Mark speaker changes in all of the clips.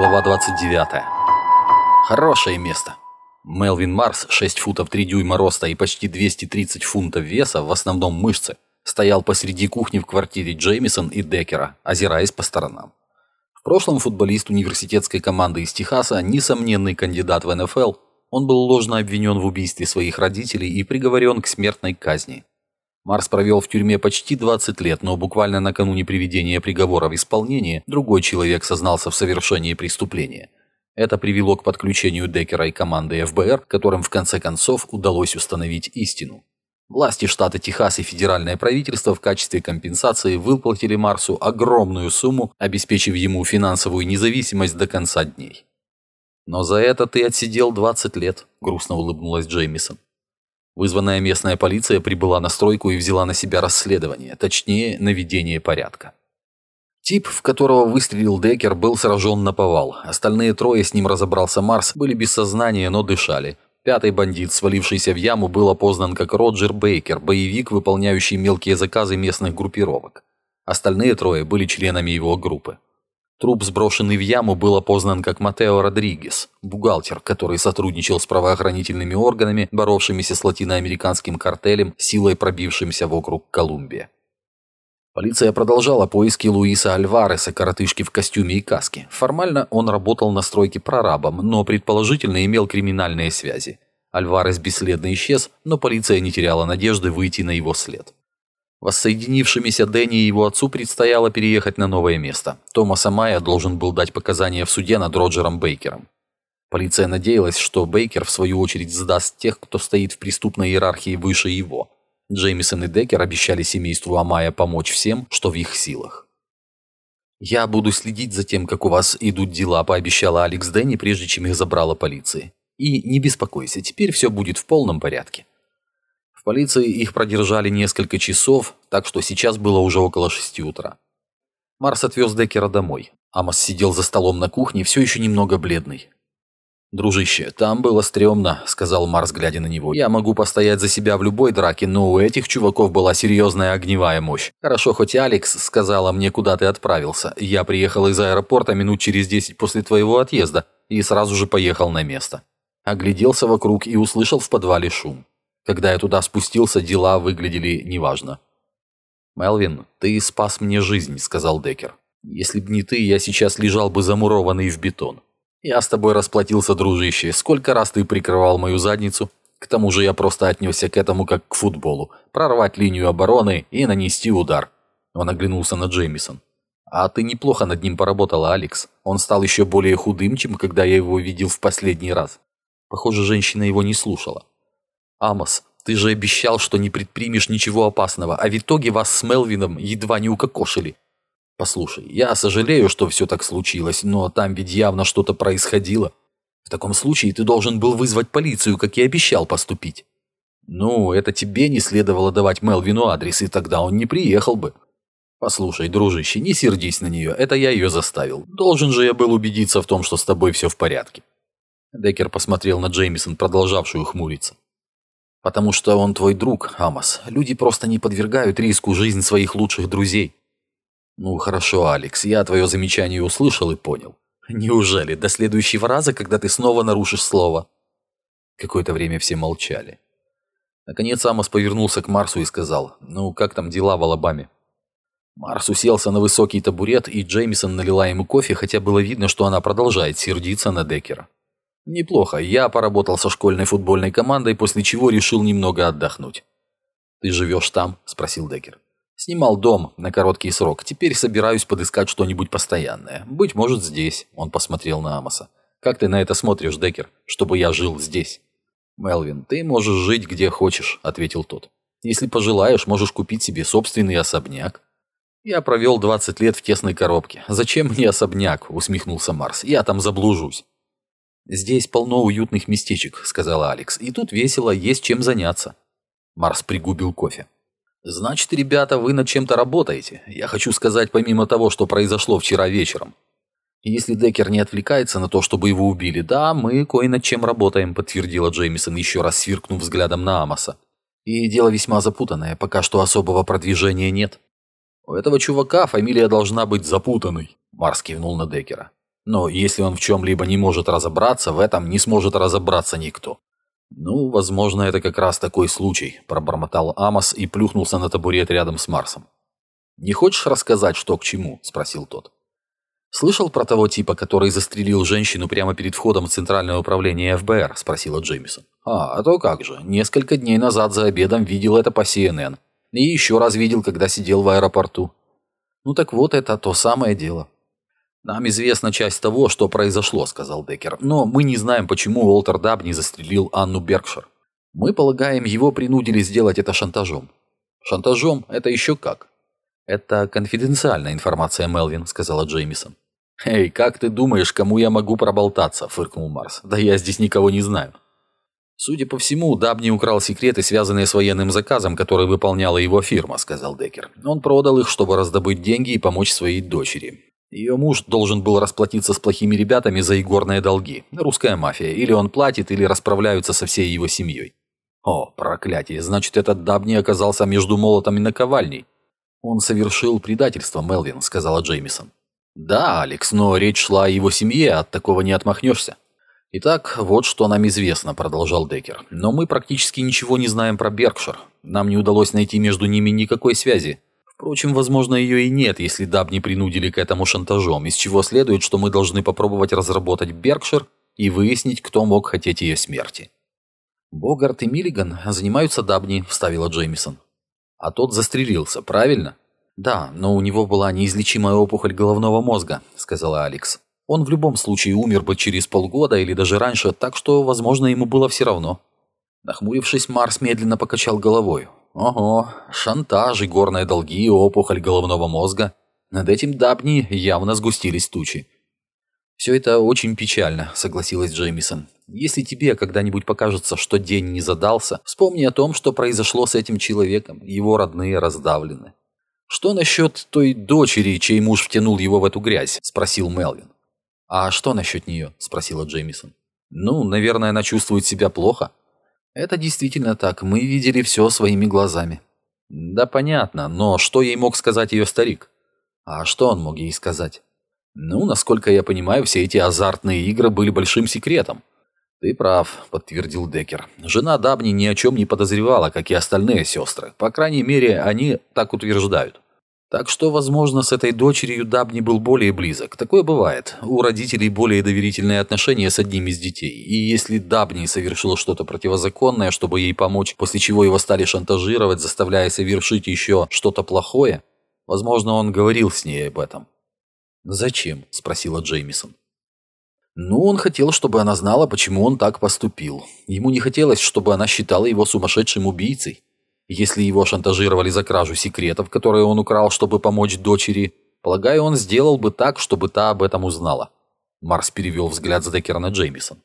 Speaker 1: Глава 29. Хорошее место. Мелвин Марс, 6 футов 3 дюйма роста и почти 230 фунтов веса, в основном мышцы, стоял посреди кухни в квартире Джеймисон и Деккера, озираясь по сторонам. В прошлом футболист университетской команды из Техаса, несомненный кандидат в НФЛ, он был ложно обвинен в убийстве своих родителей и приговорен к смертной казни. Марс провел в тюрьме почти 20 лет, но буквально накануне приведения приговора в исполнение другой человек сознался в совершении преступления. Это привело к подключению Деккера и команды ФБР, которым в конце концов удалось установить истину. Власти штата Техас и федеральное правительство в качестве компенсации выплатили Марсу огромную сумму, обеспечив ему финансовую независимость до конца дней. «Но за это ты отсидел 20 лет», – грустно улыбнулась Джеймисон. Вызванная местная полиция прибыла на стройку и взяла на себя расследование, точнее, наведение порядка. Тип, в которого выстрелил Деккер, был сражен на повал. Остальные трое, с ним разобрался Марс, были без сознания, но дышали. Пятый бандит, свалившийся в яму, был опознан как Роджер Бейкер, боевик, выполняющий мелкие заказы местных группировок. Остальные трое были членами его группы. Труп, сброшенный в яму, был опознан как Матео Родригес, бухгалтер, который сотрудничал с правоохранительными органами, боровшимися с латиноамериканским картелем, силой пробившимся вокруг Колумбия. Полиция продолжала поиски Луиса Альвареса, коротышки в костюме и каске. Формально он работал на стройке прорабом, но предположительно имел криминальные связи. Альварес бесследно исчез, но полиция не теряла надежды выйти на его след. Воссоединившимися Дэнни и его отцу предстояло переехать на новое место. Томаса Майя должен был дать показания в суде над Роджером Бейкером. Полиция надеялась, что Бейкер в свою очередь сдаст тех, кто стоит в преступной иерархии выше его. Джеймисон и Деккер обещали семейству Амая помочь всем, что в их силах. «Я буду следить за тем, как у вас идут дела», – пообещала Алекс Дэнни, прежде чем их забрала полиция. «И не беспокойся, теперь все будет в полном порядке». В полиции их продержали несколько часов, так что сейчас было уже около шести утра. Марс отвез Деккера домой. Амос сидел за столом на кухне, все еще немного бледный. «Дружище, там было стрёмно», — сказал Марс, глядя на него. «Я могу постоять за себя в любой драке, но у этих чуваков была серьезная огневая мощь. Хорошо, хоть Алекс сказала мне, куда ты отправился. Я приехал из аэропорта минут через десять после твоего отъезда и сразу же поехал на место. Огляделся вокруг и услышал в подвале шум. Когда я туда спустился, дела выглядели неважно. «Мелвин, ты спас мне жизнь», — сказал Деккер. «Если б не ты, я сейчас лежал бы замурованный в бетон. Я с тобой расплатился, дружище. Сколько раз ты прикрывал мою задницу? К тому же я просто отнесся к этому как к футболу. Прорвать линию обороны и нанести удар». Он оглянулся на Джеймисон. «А ты неплохо над ним поработала, Алекс. Он стал еще более худым, чем когда я его видел в последний раз». Похоже, женщина его не слушала. «Амос, ты же обещал, что не предпримешь ничего опасного, а в итоге вас с Мелвином едва не укокошили. Послушай, я сожалею, что все так случилось, но там ведь явно что-то происходило. В таком случае ты должен был вызвать полицию, как и обещал поступить. Ну, это тебе не следовало давать Мелвину адрес, и тогда он не приехал бы. Послушай, дружище, не сердись на нее, это я ее заставил. Должен же я был убедиться в том, что с тобой все в порядке. Деккер посмотрел на Джеймисон, продолжавшую хмуриться. Потому что он твой друг, Амос. Люди просто не подвергают риску жизнь своих лучших друзей. Ну хорошо, Алекс, я твое замечание услышал и понял. Неужели до следующего раза, когда ты снова нарушишь слово? Какое-то время все молчали. Наконец Амос повернулся к Марсу и сказал, «Ну, как там дела в Алабаме?» Марс уселся на высокий табурет, и Джеймисон налила ему кофе, хотя было видно, что она продолжает сердиться на Деккера. Неплохо. Я поработал со школьной футбольной командой, после чего решил немного отдохнуть. Ты живешь там? Спросил Деккер. Снимал дом на короткий срок. Теперь собираюсь подыскать что-нибудь постоянное. Быть может, здесь. Он посмотрел на Амоса. Как ты на это смотришь, Деккер? Чтобы я жил здесь. Мелвин, ты можешь жить где хочешь, ответил тот. Если пожелаешь, можешь купить себе собственный особняк. Я провел 20 лет в тесной коробке. Зачем мне особняк? Усмехнулся Марс. Я там заблужусь. «Здесь полно уютных местечек», — сказала Алекс. «И тут весело, есть чем заняться». Марс пригубил кофе. «Значит, ребята, вы над чем-то работаете. Я хочу сказать, помимо того, что произошло вчера вечером. Если Деккер не отвлекается на то, чтобы его убили, да, мы кое над чем работаем», — подтвердила Джеймисон, еще раз сверкнув взглядом на Амоса. «И дело весьма запутанное, пока что особого продвижения нет». «У этого чувака фамилия должна быть запутанной», — Марс кивнул на Деккера. Но если он в чем-либо не может разобраться, в этом не сможет разобраться никто. «Ну, возможно, это как раз такой случай», – пробормотал Амос и плюхнулся на табурет рядом с Марсом. «Не хочешь рассказать, что к чему?» – спросил тот. «Слышал про того типа, который застрелил женщину прямо перед входом в Центральное управление ФБР?» – спросила Джеймисон. «А, а то как же. Несколько дней назад за обедом видел это по CNN. И еще раз видел, когда сидел в аэропорту. Ну так вот, это то самое дело». «Нам известна часть того, что произошло», – сказал Деккер. «Но мы не знаем, почему Уолтер Дабни застрелил Анну Беркшир. Мы полагаем, его принудили сделать это шантажом». «Шантажом? Это еще как?» «Это конфиденциальная информация, Мелвин», — сказала Джеймисон. «Эй, как ты думаешь, кому я могу проболтаться?» — фыркнул Марс. «Да я здесь никого не знаю». «Судя по всему, Дабни украл секреты, связанные с военным заказом, который выполняла его фирма», — сказал Деккер. «Он продал их, чтобы раздобыть деньги и помочь своей дочери. Ее муж должен был расплатиться с плохими ребятами за игорные долги. Русская мафия. Или он платит, или расправляются со всей его семьей». «О, проклятие! Значит, этот Дабни оказался между молотом и наковальней. «Он совершил предательство, Мелвин», — сказала Джеймисон. «Да, Алекс, но речь шла о его семье, от такого не отмахнешься». «Итак, вот что нам известно», — продолжал Деккер. «Но мы практически ничего не знаем про Беркшир. Нам не удалось найти между ними никакой связи. Впрочем, возможно, ее и нет, если Даб не принудили к этому шантажом, из чего следует, что мы должны попробовать разработать Беркшир и выяснить, кто мог хотеть ее смерти». «Богарт и Миллиган занимаются Дабни», — вставила Джеймисон. А тот застрелился, правильно? Да, но у него была неизлечимая опухоль головного мозга, сказала Алекс. Он в любом случае умер бы через полгода или даже раньше, так что, возможно, ему было все равно. Нахмурившись, Марс медленно покачал головой. Ого, шантаж и горные долги, опухоль головного мозга. Над этим Дабни явно сгустились тучи. «Все это очень печально», — согласилась Джеймисон. «Если тебе когда-нибудь покажется, что день не задался, вспомни о том, что произошло с этим человеком. Его родные раздавлены». «Что насчет той дочери, чей муж втянул его в эту грязь?» — спросил Мелвин. «А что насчет нее?» — спросила Джеймисон. «Ну, наверное, она чувствует себя плохо». «Это действительно так. Мы видели все своими глазами». «Да понятно, но что ей мог сказать ее старик?» «А что он мог ей сказать?» Ну, насколько я понимаю, все эти азартные игры были большим секретом. Ты прав, подтвердил Деккер. Жена Дабни ни о чем не подозревала, как и остальные сестры. По крайней мере, они так утверждают. Так что, возможно, с этой дочерью Дабни был более близок. Такое бывает. У родителей более доверительные отношения с одним из детей. И если Дабни совершил что-то противозаконное, чтобы ей помочь, после чего его стали шантажировать, заставляя совершить еще что-то плохое, возможно, он говорил с ней об этом. «Зачем?» – спросила Джеймисон. Ну, он хотел, чтобы она знала, почему он так поступил. Ему не хотелось, чтобы она считала его сумасшедшим убийцей. Если его шантажировали за кражу секретов, которые он украл, чтобы помочь дочери, полагаю, он сделал бы так, чтобы та об этом узнала. Марс перевел взгляд с Деккера на Джеймисон.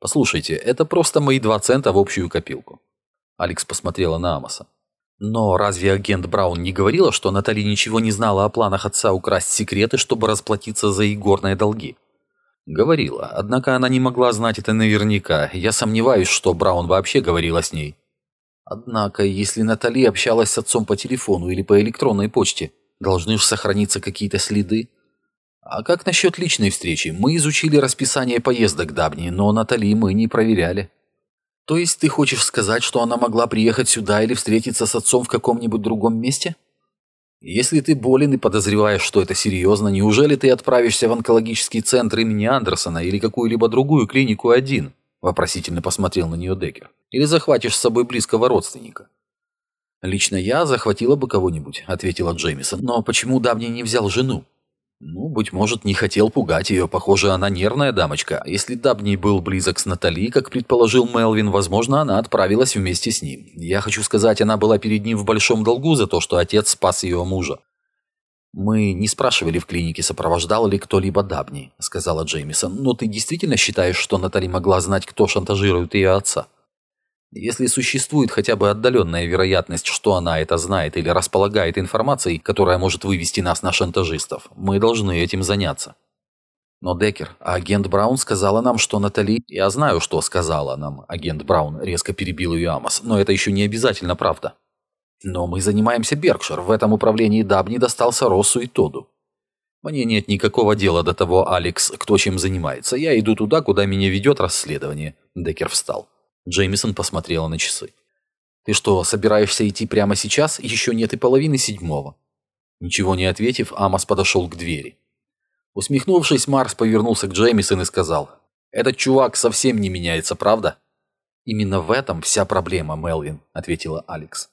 Speaker 1: «Послушайте, это просто мои два цента в общую копилку». Алекс посмотрела на Амоса. Но разве агент Браун не говорила, что Натали ничего не знала о планах отца украсть секреты, чтобы расплатиться за игорные долги? Говорила, однако она не могла знать это наверняка. Я сомневаюсь, что Браун вообще говорила с ней. Однако, если Натали общалась с отцом по телефону или по электронной почте, должны же сохраниться какие-то следы. А как насчет личной встречи? Мы изучили расписание поездок Дабни, но Натали мы не проверяли. То есть ты хочешь сказать, что она могла приехать сюда или встретиться с отцом в каком-нибудь другом месте? Если ты болен и подозреваешь, что это серьезно, неужели ты отправишься в онкологический центр имени Андерсона или какую-либо другую клинику один? Вопросительно посмотрел на нее Деккер. Или захватишь с собой близкого родственника? Лично я захватила бы кого-нибудь, ответила Джеймисон. Но почему давний не взял жену? Ну, быть может, не хотел пугать ее. Похоже, она нервная дамочка. Если Дабни был близок с Натали, как предположил Мелвин, возможно, она отправилась вместе с ним. Я хочу сказать, она была перед ним в большом долгу за то, что отец спас ее мужа. «Мы не спрашивали в клинике, сопровождал ли кто-либо Дабни», — сказала Джеймисон. «Но ты действительно считаешь, что Натали могла знать, кто шантажирует ее отца?» Если существует хотя бы отдаленная вероятность, что она это знает или располагает информацией, которая может вывести нас на шантажистов, мы должны этим заняться. Но, Деккер, агент Браун сказала нам, что Натали... Я знаю, что сказала нам агент Браун, резко перебил ее Амос, но это еще не обязательно правда. Но мы занимаемся Беркшир, в этом управлении Дабни достался Россу и Тоду. Мне нет никакого дела до того, Алекс, кто чем занимается. Я иду туда, куда меня ведет расследование. Деккер встал. Джеймисон посмотрела на часы. «Ты что, собираешься идти прямо сейчас? Еще нет и половины седьмого». Ничего не ответив, Амос подошел к двери. Усмехнувшись, Марс повернулся к Джеймисон и сказал, «Этот чувак совсем не меняется, правда?» «Именно в этом вся проблема, Мелвин», — ответила Алекс.